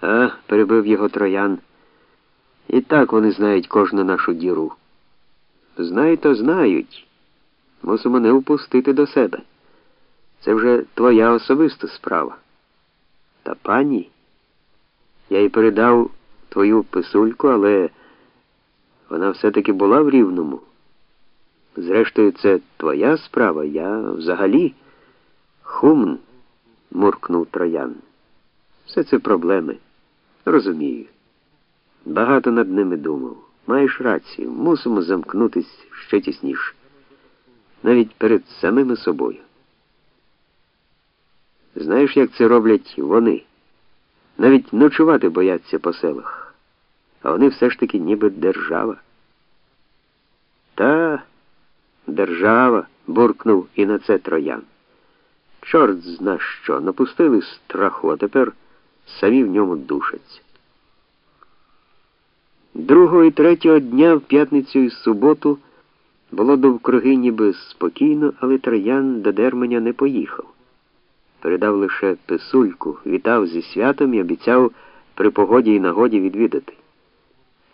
А, перебив його троян. І так вони знають кожну нашу діру. Знають, то знають. Мусимо не впустити до себе. Це вже твоя особиста справа. Та пані, я їй передав твою писульку, але вона все-таки була в рівному. Зрештою, це твоя справа, я взагалі хумн, муркнув троян. Все це проблеми. Розумію. Багато над ними думав. Маєш рацію, мусимо замкнутись ще тісніше. Навіть перед самими собою. Знаєш, як це роблять вони? Навіть ночувати бояться по селах, а вони все ж таки ніби держава. Та держава, буркнув і на це троян. Чорт зна що, напустили страху, а тепер самі в ньому душаться. Другого і третього дня в п'ятницю і суботу було довкруги ніби спокійно, але троян до Дерменя не поїхав. Передав лише писульку, вітав зі святом і обіцяв при погоді і нагоді відвідати.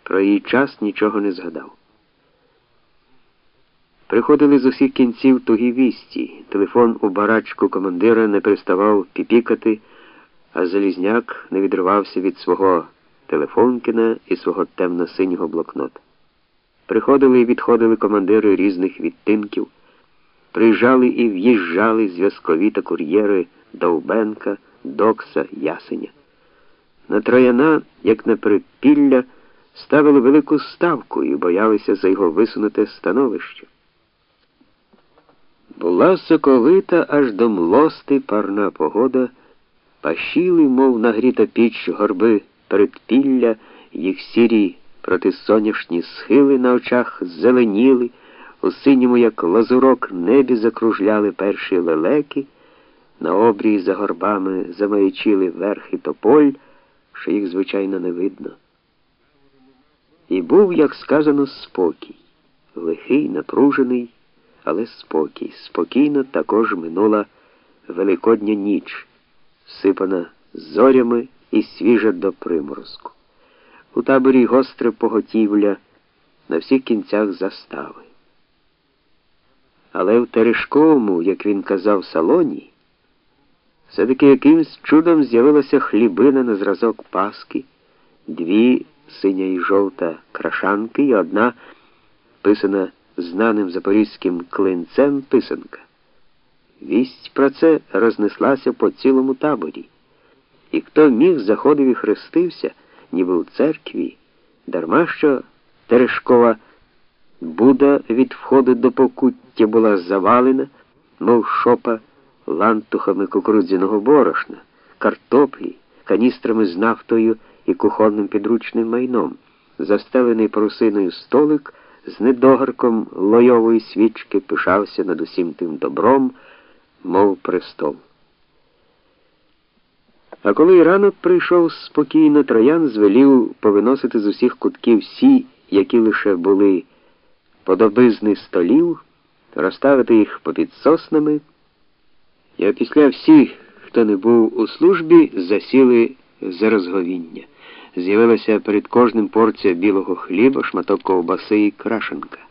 Про її час нічого не згадав. Приходили з усіх кінців тугі вісті. Телефон у барачку командира не переставав піпікати, а Залізняк не відривався від свого телефонкіна і свого темно-синього блокнота. Приходили і відходили командири різних відтинків, приїжджали і в'їжджали зв'язкові та кур'єри Довбенка, Докса, Ясеня. На трояна, як на припілля, ставили велику ставку і боялися за його висунуте становище. Була соковита аж до млости парна погода, пашіли, мов нагріта піч горби передпілля, їх сірі протисоняшні схили на очах зеленіли, у синьому, як лазурок, небі закружляли перші лелеки, на обрії за горбами замаячили верхи тополь, що їх, звичайно, не видно. І був, як сказано, спокій, лихий, напружений, але спокій. Спокійно також минула великодня ніч, сипана зорями і свіжа до приморозку. У таборі гостре поготівля на всіх кінцях застави. Але в Терешковому, як він казав, салоні, все-таки якимсь чудом з'явилася хлібина на зразок Паски, дві синя і жовта крашанки і одна писана знаним запорізьким клинцем писанка. Вість про це рознеслася по цілому таборі. І хто міг заходив і хрестився, ніби в церкві, дарма що Терешкова Буда від входу до покуття була завалена, мов шопа лантухами кукурудзяного борошна, картоплі, каністрами з нафтою і кухонним підручним майном, застелений парусиною столик з недогарком лойової свічки пишався над усім тим добром, мов престол. А коли ранок прийшов спокійно, троян звелів повиносити з усіх кутків всі, які лише були подобизни столів, розставити їх попід соснами, і опісля всіх, хто не був у службі, засіли за розговіння. З'явилася перед кожним порція білого хліба, шматок ковбаси і крашенка.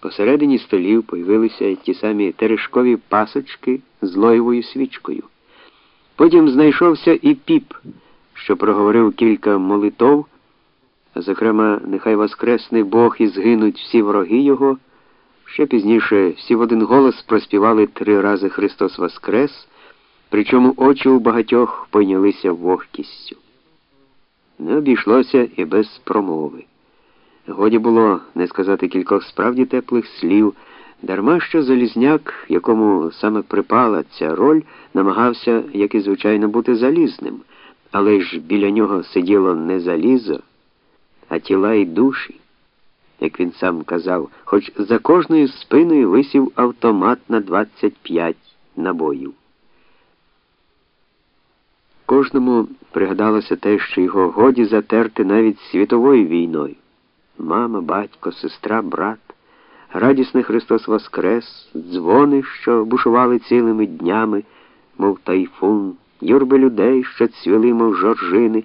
Посередині столів появилися ті самі терешкові пасочки з лоєвою свічкою. Потім знайшовся і піп, що проговорив кілька молитов, зокрема, нехай воскресний Бог і згинуть всі вороги Його. Ще пізніше всі в один голос проспівали три рази Христос Воскрес, причому очі у багатьох пойнялися вогкістю. Не обійшлося і без промови. Годі було не сказати кількох справді теплих слів. Дарма що Залізняк, якому саме припала ця роль, намагався, як і звичайно, бути залізним, але ж біля нього сиділо не залізо, а тіла й душі, як він сам казав, хоч за кожною спиною висів автомат на 25 набоїв. Кожному пригадалося те, що його годі затерти навіть світовою війною. Мама, батько, сестра, брат радісний Христос Воскрес, дзвони, що бушували цілими днями, мов тайфун, юрби людей, що цвіли, мов жоржини.